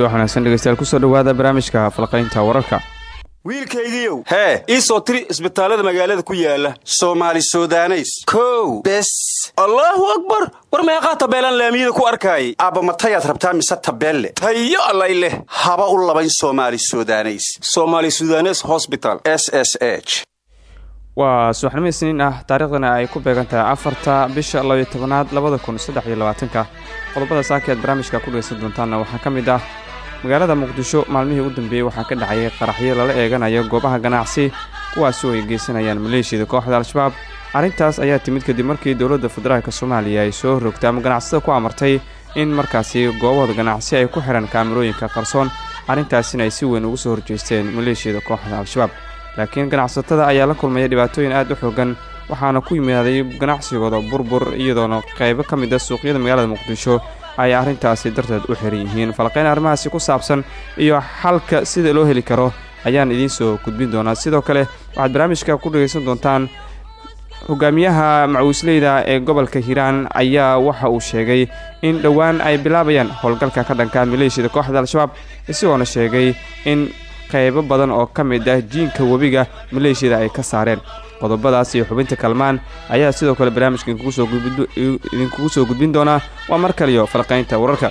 subax wanaagsan dhegeystayaal ku soo dhowaada barnaamijka falqaynta wararka. Wiilkaygiiow hee ii soo tiri isbitaallada magaalada ku yaalla soomaali sudaneys. Kow. Bes. Allaahu akbar! War meeqaa tabeelaan laamiyada ku arkaayay? Aabba matayaad rabtaa mise tabeelle? Tayo allay leh. Haba u labayn soomaali sudaneys. Somaali sudanes hosbital s s h. Waa subaxnimo isniin ah taariikhdana ay ku beegan tahay afarta bisha labaiyo tobanaad labada kun saddex iyo labaatanka. Qodobada saaki aad barnaamijka ku dhegeysan doontaanna waxaa ka mid ah magaalada muqdisho maalmihii u dambeeyey waxaa ka dhacayay qaraxyo lala eeganayo goobaha ganacsi kuwaasoo ay geysanayaan maleeshiyada kooxda al-shabaab. Arrintaas ayaa timid kadib markii dowladda federaalk soomaaliya ay soo rogtay ama ganacsatada ku amartay in markaasi goobahooda ganacsi ay ku xihan kaamirooyinka qarsoon. Arrintaasina ay si weyn ugu soo horjeesteen maleeshiyada kooxda al-shabaab. Laakiin ganacsatada ayaa la kulmaya dhibaatooyin aad u xoogan waxaana ku yimaaday ganacsigooda burbur iyadoona qaybo ka mid a ah suuqyada magaalada muqdisho ay arrintaasi darteed u xiran yihiin. Falqayn arrimahaasi ku saabsan iyo xalka sida loo heli karo ayaan idiin soo gudbin doonaa. Sidoo kale waxaad barnaamijka ku dhegaysan doontaan hogaamiyaha macuusleyda ee gobolka hiiraan ayaa waxa uu sheegay in dhowaan ay bilaabayaan howlgalka ka dhanka maleeshiyada kooxda al-shabaab isagoona sheegay in qaybo badan oo ka mid ah jiinka webiga maleeshiyada ay ka saareen qodobadaas iyo xubinta kalmaan ayaa sidoo kale barnaamijka idinkugu soo gudbin doonaa. Waa mar kaliyo falqaynta wararka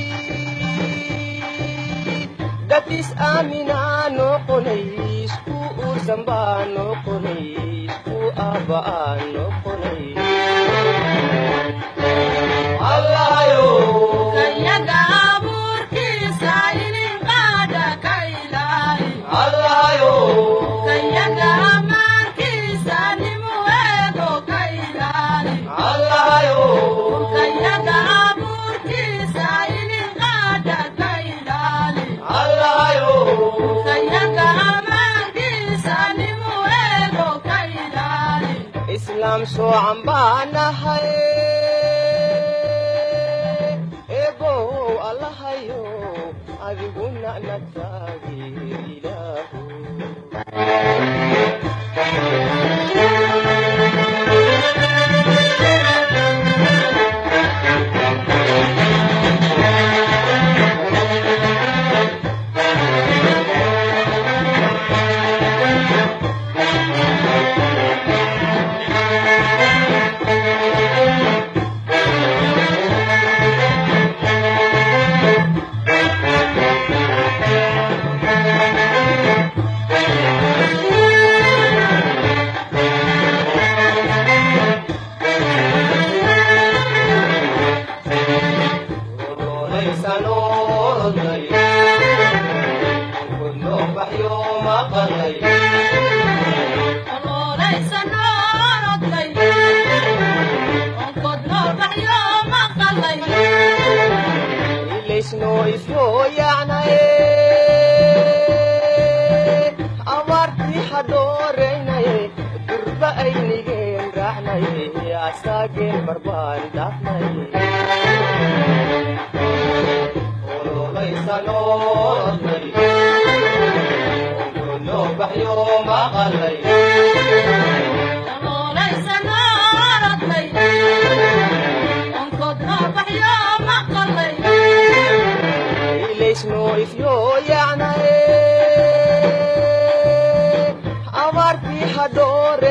isku aabba'aa noqonay nacabkayagaan aragnay isilaaliyaan baranay ayahaa dhulkaan fahamnay dadis aaminaa noqonay isku uursan baa noqonay isku aabba'aa noqonay islaam baanahay eebow allahayo adiguna nagtaagi ilaahu abaartii hadhooraynaye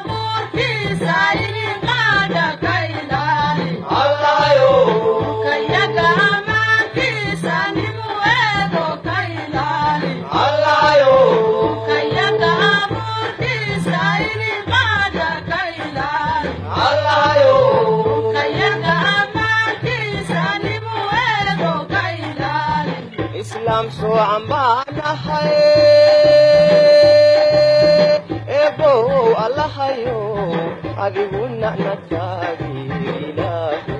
allahayo adiguna nataagi ilaahu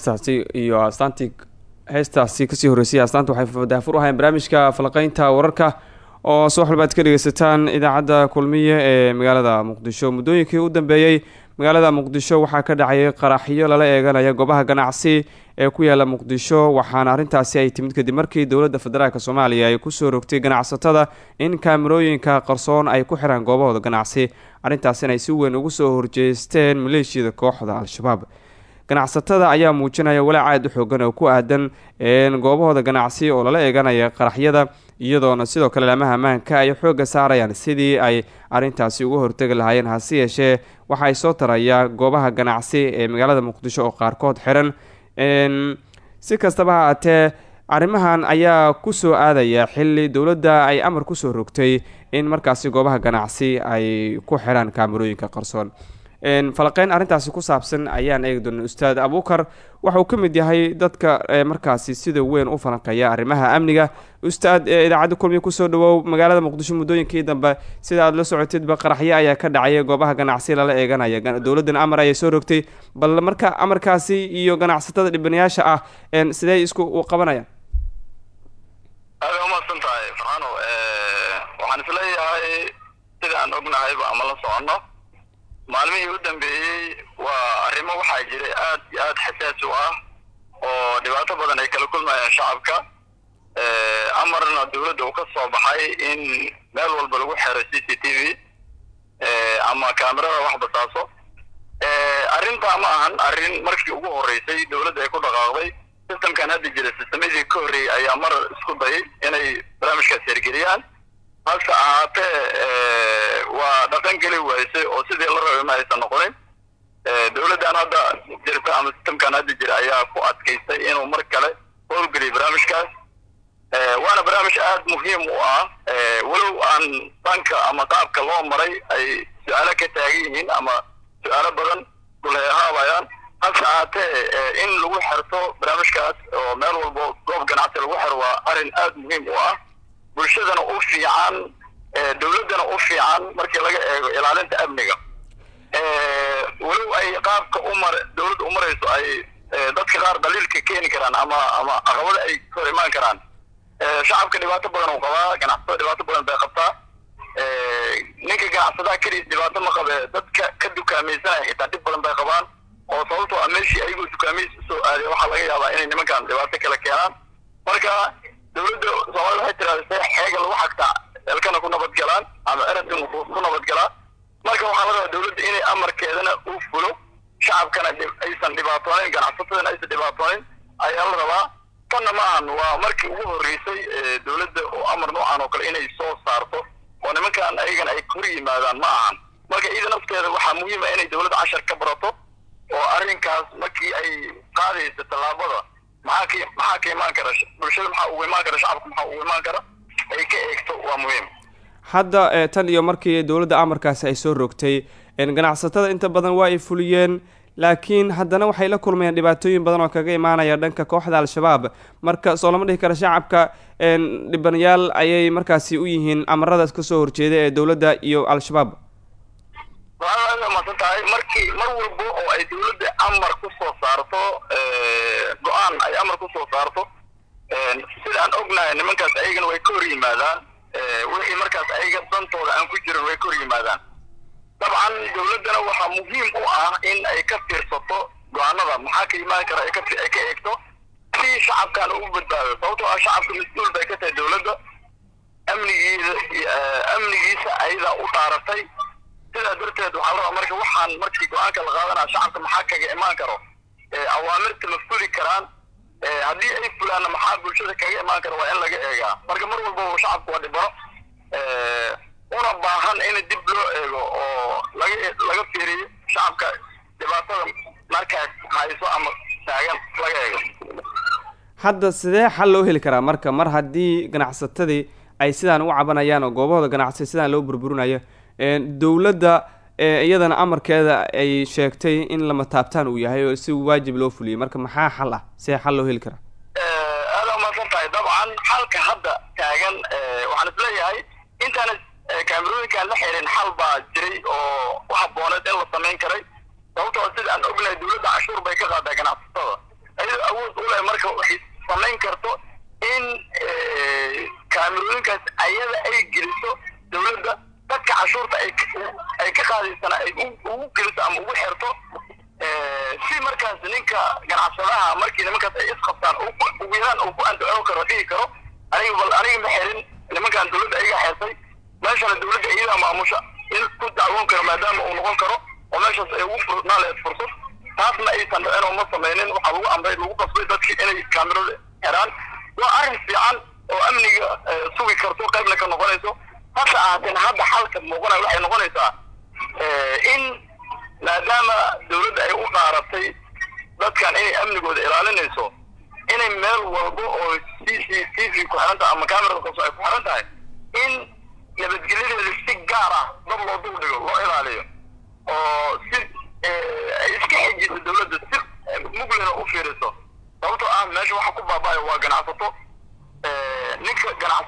heestaasi iyo astaantii heestaasi ka sii horreysay astaanta waxay daafur ahayn barnaamijka falaqeynta wararka oo subax walba aad ka dhegeysataan idaacadda kulmiye ee magaalada muqdisho. Muddooyinkii u dambeeyey magaalada muqdisho waxaa ka dhacayay qaraxyo lala eeganaya goobaha ganacsi ee ku yaalla muqdisho waxaana arrintaasi ay timid kadib markii dowladda federaalk soomaaliya ay ku soo rogtay ganacsatada in kaamirooyinka qarsoon ay ku xiraan goobahooda ganacsi. Arrintaasina ay si weyn ugu soo horjeesteen maleeshiyada kooxda al-shabaab ganacsatada ayaa muujinaya walaac aad u xoogan oo ku aadan goobahooda ganacsi oo lala eeganaya qaraxyada iyadoona sidoo kale laamaha ammaanka ay xoogga saarayaan sidii ay arrintaasi uga hortegi lahaayeen. Hase yeeshee waxa soo tarayaa goobaha ganacsi ee magaalada muqdisho oo qaarkood xiran. Si kastaba ha aatee arrimahan ayaa ku soo aadaya xili dowladda ay amar ku soo rogtay in markaasi goobaha ganacsi ay ku xiraan kaamarooyinka qarsoon falaqeyn arrintaasi ku saabsan ayaan eegi doona ustaad abuukar. Waxa uu ka mid yahay dadka markaasi sida weyn u falanqeeya arrimaha amniga. Ustaad idaacadda kulmiya ku soo dhawow magaalada muqdisho muddooyinkii dambe sida aad la socotidba qaraxyo ayaa ka dhacaya goobaha ganacsi lala eeganaya dowladdan amar ayay soo rogtay bal marka amarkaasi iyo ganacsatada dhibanayaasha ah sidee isku qabanayaan? Aada umahadsan tahay farxano waxaan is leeyahay sidaan ognahayba ama la soconno maalmihii u dambeeyey waa arrimo waxaa jiray aad iyo aad xasaasi u ah oo dhibaato badan ay kala kulmayaan shacabka. Amarna dowladda uu ka soo baxay in meel walba lagu xero c c t v ama kaamirada wax basaaso arrintaa ma ahan arrin markii ugu horreysay dowladda ay ku dhaqaaqday systemkan hadda jira sistemadii ka horreeyey ayaa mar isku dayay inay barnaamijkaas hirgeliyaan hase ahaatee waa dhaqan geli waysay oo sidii la rabay ma aysan noqonin. Dowladdan hadda jirta ama sistamkan hadda jira ayaa ku adkaystay inuu mar kale howlgeliyo barnaamijkaas. Waana barnaamij aad muhiim u ah. Walow aan dhanka ama qaabka loo maray ay su'aalo ka taagan yihiin ama su'aalo badan kuleehaabayaan hase ahaatee in lagu xerto barnaamijkaas oo meel walbo goob ganacsi lagu xero waa arrin aad muhiim u ah bulshadana u fiican dowladdana u fiican markii laga eego ilaalinta amniga. Walow ay qaabka umar dowladda u marayso ay dadka qaar daliilka keeni karaan ama ama caqabada ay hor imaan karaan. Shacabka dhibaato badan uu qabaa ganacsatada dhibaato badan bay qabtaa. Ninka ganacsadaha keliis dhibaato ma qabe dadka ka dukaamaysanaya xitaa dhib badan bay qabaan. Oo sababtoo ah meeshii ayagoo dukaamaysi u soo aaday waxaa laga yaabaa inay nimankan dhibaato kala keenaan. Marka dowladda soomaalida waxay tirahdee xeega lagu xagtaa elkana ku nabad galaan ama eradkan ku nabad galaa marka waxaa la rabaa dowladda inay amarkeedana u fulo shacabkana aysan dhibaatoonin ganacsatadana aysan dhibaatoonin ayaa la rabaa tanna ma ahan waa markii ugu horreysay dowladda oo amar noocan oo kale inay soo saarto oo nimankan ayagana ay kor yimaadaan ma ahan. Marka iyada nafteeda waxaa muhiima inay dowladda cashar ka barato oo arrinkaas markii ay qaadaysa tallaabada maxaa ka maxaa ka imaan kara bulshada maxaa ugu imaan kara shacabka maxaa ugu imaan kara ay ka eegto waa muhiim. Hadda tan iyo markii dowladda amarkaasi ay soo rogtay ganacsatada inta badan waa ay fuliyeen laakiin haddana waxay la kulmayaan dhibaatooyin badan oo kaga imaanaya dhanka kooxda al-shabaab. Marka soo lama dhihi kara shacabka dhibanayaal ayay markaasi u yihiin amaradaas ka soo horjeeda ee dowladda iyo al-shabaab. Waa masan tahay markii mar walba oo ay dowladda amar ku soo saarto go'aan ay amar ku soo saarto sida aan ognahay nimankaas ayagana way ka hor yimaadaan wixii markaas ayaga dantooda aan ku jirin way ka hor yimaadaan dabcan dowladdana waxaa muhiim u ah in ay ka fiirsato go'aanada. Maxaa ka imaan kara ay ka eegto? Si shacabkan ugu badbaado sababtoo ah shacabka mas'uul bay ka tahay dowladda. Amnigiisa amnigiisa ayadaa u dhaaratay sidaa darteed waxaa la rabaa marka waxaan markii go'aanka la qaadanaya shacabka maxaa kaga imaan karo? Awaamirta ma fuli karaan. Haddii ay fulaanna maxaa bulshada kaga imaan kara waa in laga eegaa. Marka mar walba shacabku waa dhibano una baahan in dib loo eego oo laga laga fiiriyo shacabka dhibaatada markaas hayso ama taagan laga eego. Hadda sidee xal loo heli karaa? Marka mar haddii ganacsatadii ay sidaan u cabanayaan oo goobahooda ganacsi sidaan loo burburinayo dowladda iyadana amarkeeda ay sheegtay in lama taabtaan uu yahay oo si waajib loo fuliyay marka maxaa xal ah? Sidee xal loo heli karaa? Aada umaasan tahay dabcan xalka hadda taagan waxaan is leeyahay intaana kaamerooyinkaan la xirin xal baa jiray oo u habooneed in la samayn karay. Sababtoo sida aan ognahay dowladda cashuur bay ka qaadaa ganacsatada. Ayadoo awood u leh marka waxay samayn karto in kaamerooyinkaas ayada ay geliso dowladda. Dadka cashuurta ay ka qaadaysana ay ugu geliso ama ugu xirto si markaas ninka ganacsadaha markii nimankaas ay isqabtaan ugu yaraan uu ku andacoo karo dhihi karo aniga bal aniga ma xirin ayaga xersay meeshana dowladda iyadaa maamusha in ku dacwoon karo maadaama uu noqon karo oo meeshaas ay ugu furnaa lahayd fursad taasna aysan dhicin oo ma samaynin. Waxaa lagu amray lagu qasbay dadkii inay kaamirada xiraan. Waa arrin fiican oo amniga sugi karto qaybna ka noqonayso. Hase ahaateen hadda xalka muuqanaya waxay noqonaysaa in maadaama dowladda ay u dhaaratay dadkan inay amnigooda ilaalinayso inay meel walba oo c c t v ku xiran tahay ama camerada kaso ay ku xiran tahay in nabadgelyadeeda si gaar ah dad loo dul dhigo loo ilaaliyo oo si ay iska xejiso dowladda si muglina u fiiriso. Sababtoo ah meesha waxa ku baaba'aya waa ganacsato ninka ganac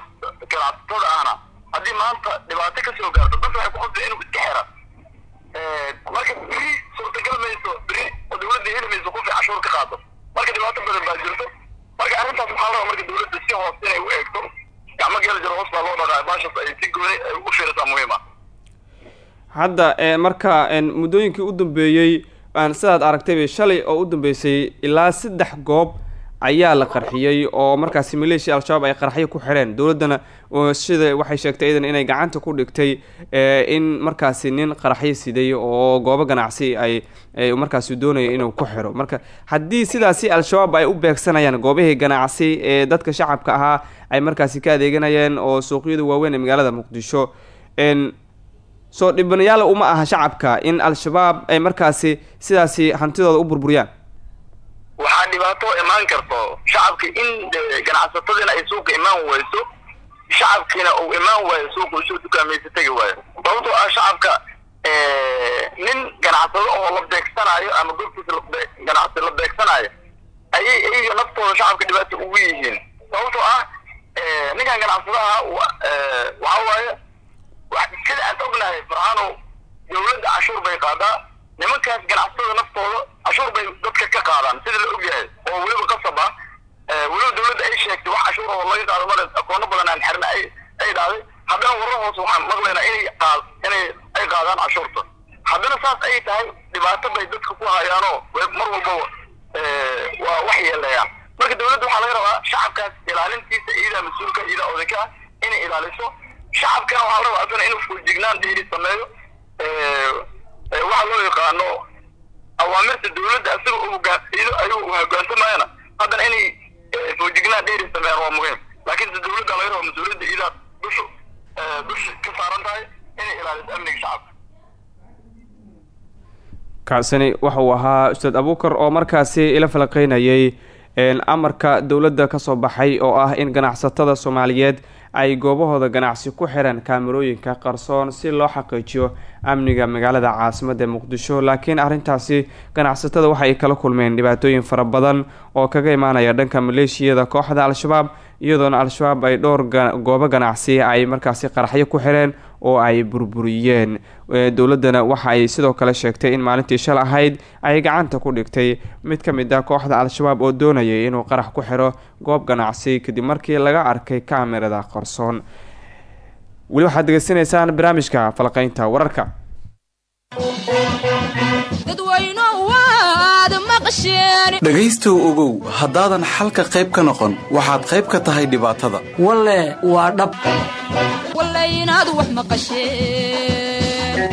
ganacsatada ahna haddii maanta dhibaato ka soo gaarto dadka waxay ku qasbay inuu iska xira marka beri suurtagal mayso beri oo dowladda heli mayso qofkii cashuur ka qaado marka dhibaato badan baa jirto marka arrintaas maxaa rabaa marka dowladda si hoos inay u eegto gacmo geli jiro hoos baa loo dhaqaa baashas ay si gooni ay u fiirisaa muhiim ah hadda marka muddooyinkii u dambeeyey sidaad aragtayba shalay oo u dambeysay ilaa saddex goob ayaa la qarxiyey oo markaasi maleeshiya al-shabaab ay qarxyo ku xireen. Dowladdana sida waxay sheegtay idan inay gacanta ku dhigtay in markaasi nin qaraxyo siday oo goobo ganacsi ay markaasi doonaya inuu ku xiro. Marka haddii sidaasi al-shabaab ay u beegsanayaan goobihii ganacsi ee dadka shacabka ahaa ay markaasi ka adeeganayeen oo suuqyada waaweyn ee magaalada muqdisho soo dhibanayaal uma aha shacabka in al-shabaab ay markaasi sidaasi hantidooda u burburiyaan. Waxaa dhibaato imaan karto shacabka in ganacsatadiina ay suuqa imaan wayso shacabkiina uu imaan waayo suuqa u soo dukaamaysa tegi waayo. Sababtoo ah shacabka nin ganacsado oo la beegsanayo ama goobtiisa ganacsi la beegsanayo ayay iyaga naftooda shacabka dhibaato ugu yihiin. Sababtoo ah ninkan ganacsadaha waxa waaye sida aan ognahay farxaano dowladda cashuur bay qaadaa. Nimankaas ganacsatada naftooda cashuur bay dadka ka qaadaan sida la ogyahay oo weliba qasab ah weliba dowladda ay sheegtay wax cashuur oo laga qaado male akoono badan aan xirna ay ay dhahday haddana warar hoose waxaan maqlaynaa inay inay ay qaadaan cashuurta. Haddana saas ay tahay dhibaato bay dadka ku hayaanoo mar walbaba waa wax yeelayaan. Marka dowladda waxaa laga rabaa shacabkaas ilaalintiisa iyadaa mas'uulka iyadaa odayka inay ilaaliso shacabkana waxaa la rabaa asana inuu fuujignaan dheeri sameeyo waxaa loo yaqaano awaamirta dowladda isaga ayuu hogaansamayana haddana inay fuujignaan dheeri sameeyaan waa muhiim. Laakiin se dowladda laga raba mas'uuliyadda iyadaa dusha dusha ka saaran tahay inay ilaaliso amniga shacabka. Kacsani waxa uu ahaa ustaad abuukar oo markaasi ila falaqeynayay amarka dowladda ka soo baxay oo ah in ganacsatada soomaaliyeed ay goobahooda ganacsi ku xireen kaamerooyinka qarsoon si loo xaqiijiyo amniga magaalada caasimadda muqdisho. Laakiin arrintaasi ganacsatada waxa ay kala kulmeen dhibaatooyin fara badan oo kaga imaanaya dhanka maleeshiyada kooxda al-shabaab iyadoona al-shabaab ay dhowr goobo ganacsi ay markaasi qaraxyo ku xireen oo ay burburiyeen dowladdana waxa ay sidoo kale sheegtay in maalintii shal ahayd ay gacanta ku dhigtay. Mid ka mid ah kooxda al-shabaab oo doonayay inuu qarax ku xiro goob ganacsi kadib markii laga arkay kamerada qarsoon weli waxaad degeysanaysaan barnaamijka falqeynta wararka. Dhegaystow ogow haddaadan xalka qayb ka noqon waxaad qayb ka tahay dhibaatada. Walle waa dhab walla inaad wax maqasheen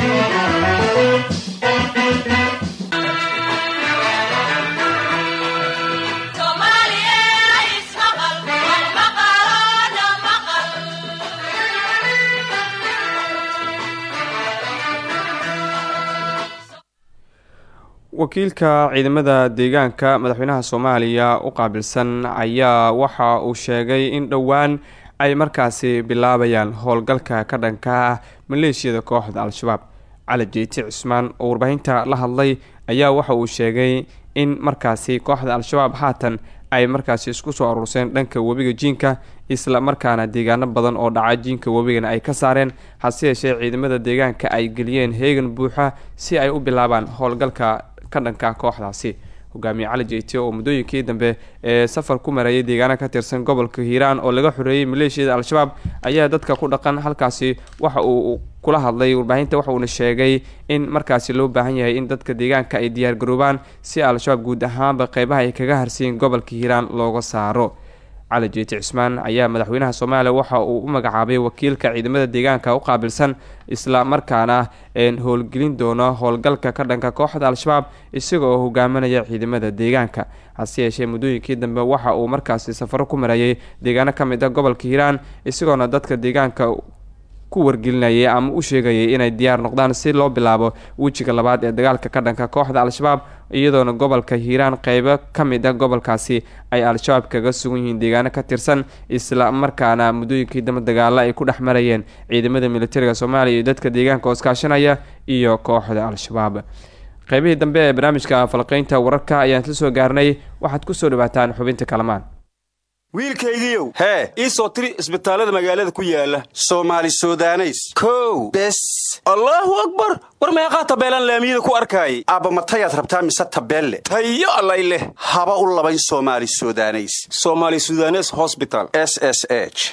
wakiilka ciidamada deegaanka madaxweynaha soomaaliya u qaabilsan ayaa waxa uu sheegay in dhowaan ay markaasi bilaabayaan howlgalka ka dhanka ah maleeshiyada kooxda al-shabaab. Cali jeyti cismaan oo warbaahinta la hadlay ayaa waxa uu sheegay in markaasi kooxda al-shabaab haatan ay markaasi isku soo aruurseen dhanka webiga jiinka isla markaana deegaano badan oo dhaca jiinka webigana ay ka saareen hase yeeshee ciidamada deegaanka ay geliyeen heegan buuxa si ay u bilaabaan howlgalka ka dhanka kooxdaasi hogaamiye cali jeyti oo muddooyinkii dambe ee safar ku marayay deegaano ka tirsan gobolka hiiraan oo laga xoreeyey maleeshiyada al-shabaab ayaa dadka ku dhaqan halkaasi waxa uu kula hadlay warbaahinta waxa uuna sheegay in markaasi loo baahan yahay in dadka deegaanka ay diyaargaroobaan si al-shabaab guud ahaanba qeybaha ay kaga harsiyin gobolka hiiraan looga saaro cali jeyti cismaan ayaa madaxweynaha soomaaliya waxa uu u magacaabay wakiilka ciidamada deegaanka u qaabilsan isla markaana howlgelin doona howlgalka ka dhanka kooxda al-shabaab isaga oo hogaaminaya ciidamada deegaanka. Hase yeeshee muddooyinkii dambe waxa uu markaasi safaro ku marayay deegaano ka mid a gobolka hiiraan isagoona dadka deegaanka ku wargelinayay ama u sheegayay inay diyaar noqdaan si loo bilaabo wejiga labaad ee dagaalka ka dhanka kooxda al-shabaab iyadoona gobolka hiiraan qeybo ka mid a gobolkaasi ay al-shabaab kaga sugan yihiin deegaano ka tirsan isla markaana muddooyinkii dambe dagaalo ay ku dhex ciidamada militariga soomaaliya iyo dadka deegaanka ooskaashanaya iyo kooxda al-shabaab. Qeybihii dambe ee barnaamijka falqeynta wararka ayaan isla soo gaarnay waxaad ku soo dhawaataan xubinta kalamaan wiilkaygiiow hee ii soo tiri isbitaallada magaalada ku yaalla soomaali sudaneys. Kow. Bes. Allaahu akbar! War meeqaa tabeelaan laamiyada ku arkaayay aabba matayaad rabtaa mise tabeelle? Tayo allay leh. Haba u labayn soomaali sudaneys. Soomaali sudanes hosbital s s h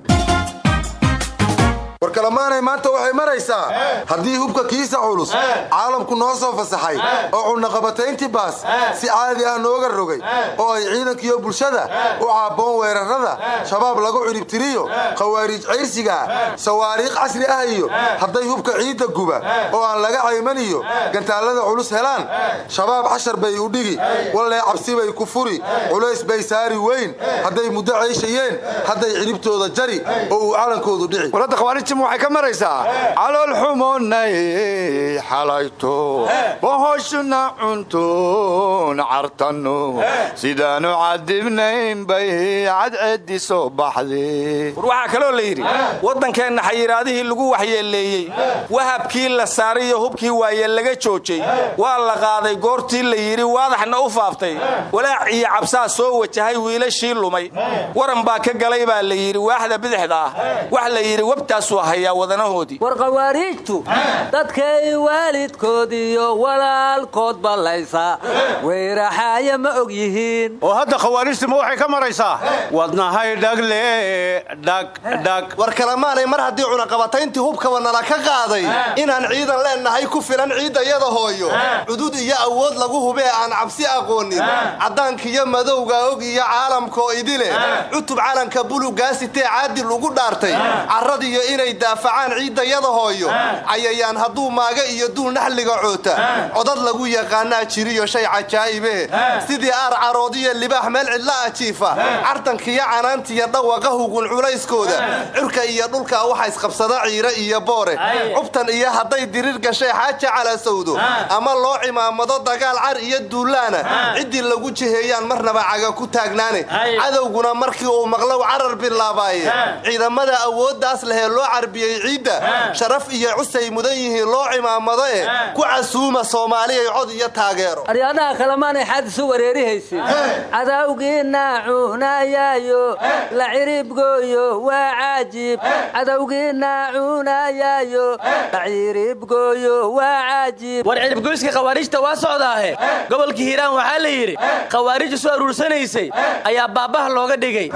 war kalamaanay maanta waxay maraysaa haddii hubka kiisa culus caalamku noo soo fasaxay oo cunaqabatayntii baas si caadi ah nooga rogay oo ay ciidankiiyo bulshada u caabboon weerarrada shabaab lagu ciribtiriyo khawaariij cayrsigaa sawaariikh casri ah iyo hadday hubka ciidda guba oo aan laga caymaniyo gantaallada culus helaan. Shabaab cashar bay u dhigi wallee cabsi bay ku furi culays bay saari weyn hadday muddo cayshayeen hadday ciribtooda jari oo uu calankoodu dhici waxay ka maraysaa calool xumoonnay xalayto bohoshuna cuntuun cartanno sidaanu cadibnayn bay cadceeddi soo baxday war waxaa kaloo la yidhi waddankeenna xayiraadihii lagu waxyeeleeyey wahabkii la saaray iyo hubkii waaye laga joojay. Waa la qaaday goortii la yidhi waadaxna u faaftay. Walaac iyo cabsaa soo wajahay wiilashii lumay. Waran baa ka galay baa la yidhi waaxda bidixda ah. Wax la yidhi webtaasuu hayaa wadanahoodii. War khawaariijtu dadkay waalidkood iyo walaalkood ballaysa. Weyraxaaya ma og yihiin. Oo hadda khawaarijtuma waxay ka maraysaa? Wadnahay dhagle dhagdhag war kalamaanay mar haddii cunaqabatayntii hubkaba nala ka qaaday inaan ciidan leennahay ku filan ciiddayada hooyo. Cudud iyo awood lagu hubee aan cabsi aqoonin. Caddaankiyo madowga og iyo caalamkoo idile. Cutub calanka bulugaasitee caadil ugu dhaartay. Carradiyo inay daafacaan ciiddayada hooyo cayayaan hadduu maaga iyo duul naxliga coota. Codad lagu yaqaanaa jiriyo shay cajaa'ibe. Sidii aar caroodiyo libaax meel cidla ah jiifa cartankiyo canaantiyo dhawaqa hugun culayskooda. Curka iyo dhulka waxa isqabsada ciire iyo boore. Cubtan iyo hadday diriir gashay xaaja calasawdo ama loo cimaamado dagaal car iyo duulaana. Ciddii lagu jiheeyaan marnaba caga ku taagnaane. Cadowguna markii uu maqlow carar bilaabaaye. Ciidamada awooddaas lehee loo carbiyey ciidda. Sharaf iyo cusay mudan yihiin loo cimaamado eh ku casuuma soomaaliyay cod iyo taageero. Aryaadaha kalemaanay xaad isu wareerihaysin cadawgiina cunayaayo la ciribgooyo waa cajiib cadawgiina cunayaayo la ciribgooyo waa cajiib war ciribgoyska khawaarijta waa socdaahe. Gobolka hiiraan waxaa la yidhi khawaarij isu aruursanaysay ayaa baabbaha looga dhigay.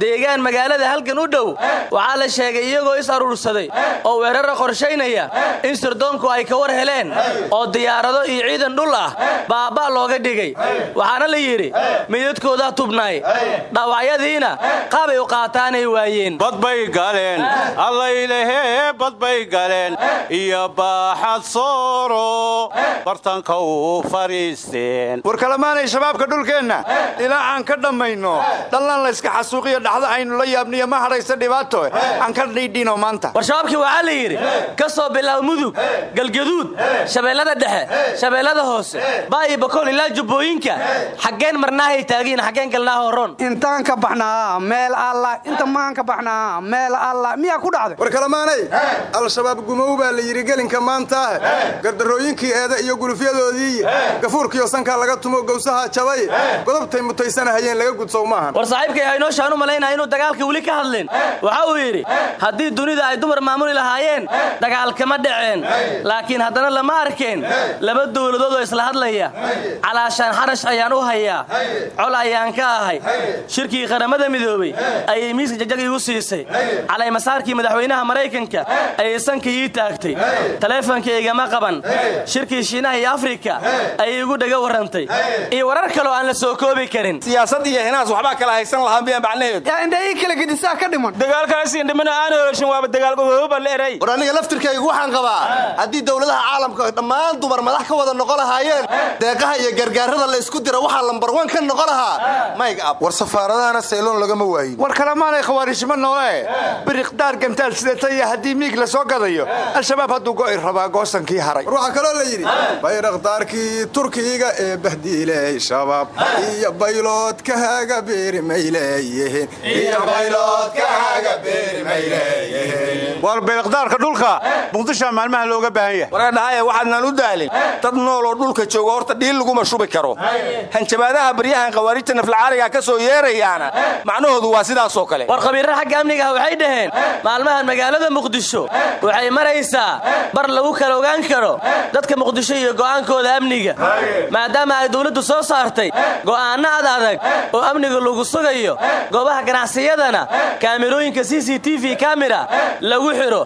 Deegaan magaalada halkan u dhow waxaa la sheegay iyagoo is aruursaday oo weerara qorshaynaya in sirdoonku ay ka war heleen oo diyaarado iyo ciidan dhul ah baabba looga dhigay. Waxaana la yidhi meydadkoodaa tubnaay dhaawacyadiina qaabay u qaataanay waayeen. Badbay galeen allaylahee badbay galeen iyo baaxad sooro bartanka u fariisteen. War kalemaanay shabaabka dhulkeenna ilaa aan ka dhammayno dhallan layska xasuuqiyo dhaxda aynu la yaabniyo ma hadhaysa dhibaato aan ka dhiidhino maanta. War shabaabkii waxaa la yidhi ka soo bilaab mudug galgaduud shabeellada dhexe shabeellada hoose baayi bakool ilaa jubbooyinka xaggeen marnaahay taagiin xaggeen galnaa horon. Intaan ka baxnaa meel alla inta maan ka baxnaa meel alla miyaa ku dhacday? War kalemaanay al-shabaab gumow baa la yidhi gelinka maantaah gardarrooyinkii eeda iyo gulufyadoodii. Gafuurkiyo sankaa laga tumo gowsaha jabay. Godobtay mutaysanahayeen laga gudsow maahan. War saaxiibkay haynooshaan u malaynaya inuu dagaalka weli ka hadlin. Waxa uu yidhi haddii dunida ay dumar maamuli lahaayeen dagaal kama dhaceen laakiin haddana lama arkeen laba dowladood oo isla hadlaya. Calaashaan xarash ayaan u hayaa. Col ayaan ka ahay. Shirkii qaramada midoobey ayay miiska jajag igu siisay. Calaymasaarkii madaxweynaha maraykanka ayay sanka ii taagtay. Taleefonkayga ma qaban. Shirkii shiinaha iyo afrika ayay igu dhaga warrantay iyo warar kaloo aan la soo koobi karin. Siyaasad iyo hinaas waxbaa kala haysan lahaa miya macnaheedu yaa indha ii kala gedisaa ka dhiman dagaalkaasiin dhimana aan hoorshin war aniga laftirkaygu waxaan qabaa. Haddii dowladaha caalamka dhammaan dumar madax ka wada noqon lahaayeen deeqaha iyo gargaarada la isku dira waxaa lambar wan ka noqon lahaa. Mayg ab war safaaradahana sayloon lagama waayin. War kalemaanay khawaarijma noole biriqdaar gantaal sideetaya haddii miig la soo gadayo al-shabaab hadduu go'i rabaa goosankii haray. War waxaa kaloo la yidhi bayraqdaarkii turkiga ee bahdiiley shabaab. Iyo bayloodkaaga beerimay leeyihiin Yeah war bayrakdaarka dhulka. Muqdishoa maalmaha looga baahan yahay. Waradhahaya waxaadnaan u daalin. Dad nool oo dhulka jooga horta dhiil laguma shubi karo. Hanjabaadaha baryahan khawaarijta naflacaaliga ka soo yeerayaana macnahoodu waa sidaasoo kale. War khabiirra xagga amnigaah waxay dhaheen. Maalmahan magaalada muqdisho waxay maraysaa bar lagu kala ogaan karo dadka muqdisho iyo go'aankooda amniga. Maadaama ay dowladdu soo saartay go'aanno ad adag oo amniga lagu sugayo goobaha ganacsiyadana kaamirooyinka c c t v kamira lagu xidho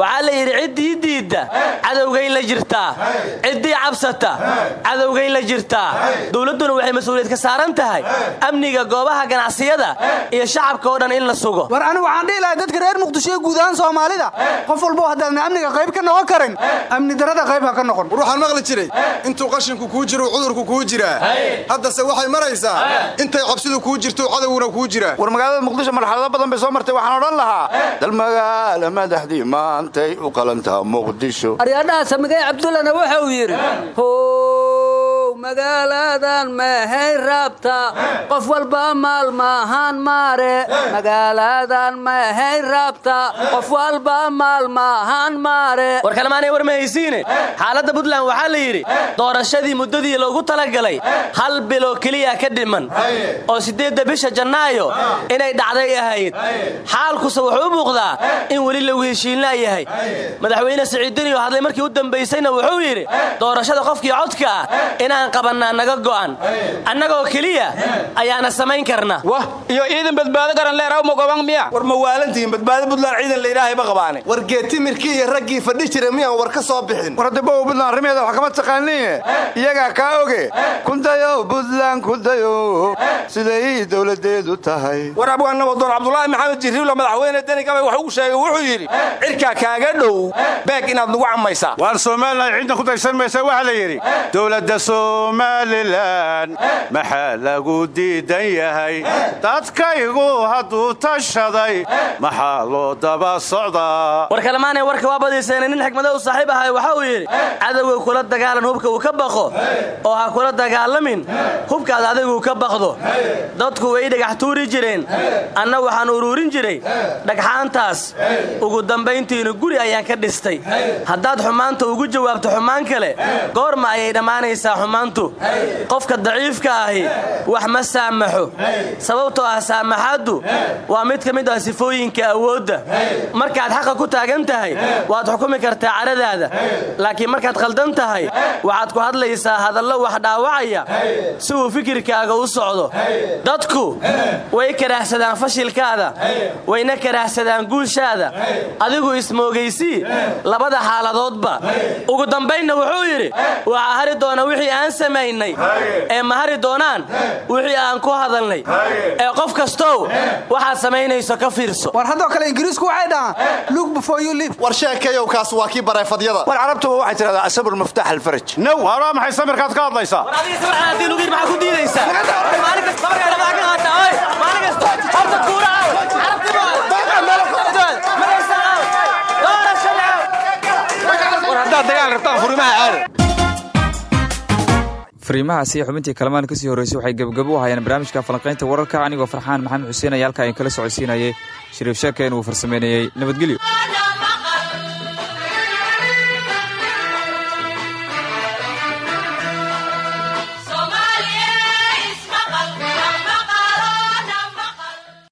waxaa la yidhi ciddii diidda cadowgay la jirtaa ciddii cabsata cadowgay la jirtaa dowladduna waxay mas'uuliyad ka saaran tahay amniga goobaha ganacsiyada iyo shacabka oo dhan in la sugo. War anigu waxaan dhihi lahay dadka reer muqdisho iyo guud ahaan soomaalida qof walbo haddaadna amniga qayb ka noqon karin amni darada qayb ha ka noqon. War waxaan maqli jiray intuu qashinku kuu jiro cudurku kuu jiraa haddase waxay maraysaa intay cabsidu kuu jirto cadowguna kuu jiraa war magaalada muqdisho marxalado badan bay soo martay waxaan odhan lahaa dal magaala madaxdii maantay u qalantaa muqdisho. Aryaadhaha samigay cabdullana wuxuu yidhi magaaladan mahay raabta qof walba maalmahaan maare. Magaaladan mahay raabta qof walba maalmahaan maare. War kalemaanay war ma haysiine xaaladda puntland waxaa la yidhi doorashadii muddadii loogu talagalay hal biloo keliya ka dhiman. Oo siddeedda bisha jannaayo inay dhacday ahayd. Xaalkuse wuxuu u muuqdaa in weli lagu heshiinlaa yahay. Madaxweyne siciidiniyo hadlay markii u dambaysayna wuxuu yidhi doorashada qofkii codka ah inaan qabannaa naga go'an annagoo keliya ayaana samayn karna. Wah iyo ciidan badbaado garan leeraw magoban miya? War ma waalantihiin badbaado buntland ciidan la ilaahay ba qabaane. War geetimirkii iyo raggii fadhi jira miyaan war ka soo bixin. War hadda bow buntland arrimeeda wax kama taqaaniine iyagaa kaa oge kundayo buntland kundayo siday dowladeedu tahay. War abwaanna wadoon cabdulaahi maxamed jirriwla madaxweyne deni gabay wax ugu sheegay wuxuu yidhi cirkaa kaaga dhow beeg inaad nagu cammaysaa waar somalilan ciidan ku daysan maysa waxaa la yidhi dowladda somalilan maxaa lagu diidan yahay? Dadkaygu hadduu tashaday maxaa loo daba socdaa? War kalemaanay warka waa badiiseena nin xikmado u saaxiib ahay waxa uu yidhi cadowga kula dagaalan hubka uu ka baqo oo ha kula dagaalamin hubkaad adigu ka baqdo. Dadku way dhagax tuuri jireen. Anna waxaan uruurin jiray dhagxaantaas. Ugu dambayntiina guri ayaan ka dhistay. Haddaad xumaanta ugu jawaabto xumaan kale goorma ayay dhammaanaysaa xumaantu qofka daciifka ahi wax ma saamaxo. Sababtoo ah saamaxaaddu waa mid ka mid ah sifooyinka awoodda markaad xaqa ku taagan tahay waad xukumi kartaa cadhadaada laakiin markaad khaldan tahay waxaad ku hadlaysaa hadallo wax dhaawacaya si uu fikirkaaga u socdo. Dadku way karaahsadaan fashilkaada wayna karaahsadaan guushaada adigu ismoogaysii labada xaaladoodba. Ugu dambaynna wuxuu yidhi waxaa hari doona wixii aan samaynay ee ma hari doonaan? Wixii aan ku hadalnay. Ee qof kastow waxaad samaynayso ka fiirso. War haddoo kale ingiriisku waxay dhahaan look before you live. War sheekayow kaas waa kii bareefadyada. War carabtuba waxay tidhahdaa asabur maftax alfaraj. Now waa maxay samirkaad ka hadlaysaa maxaa ku diidaysaa ka qaata oy. Maalin kasta horta kuura aw. War haddaad dagaal rabtaan furimaha aada fariimahaasi xubintii kalamaan ka sii horreysay waxay gebagabo u hayaan barnaamijka falanqaynta wararka. Anigoo farxaan maxamed xuseen ayaa halkaa in kala socodsiinayay. Shariif sheeke inuu farsameynayey nabadgelyo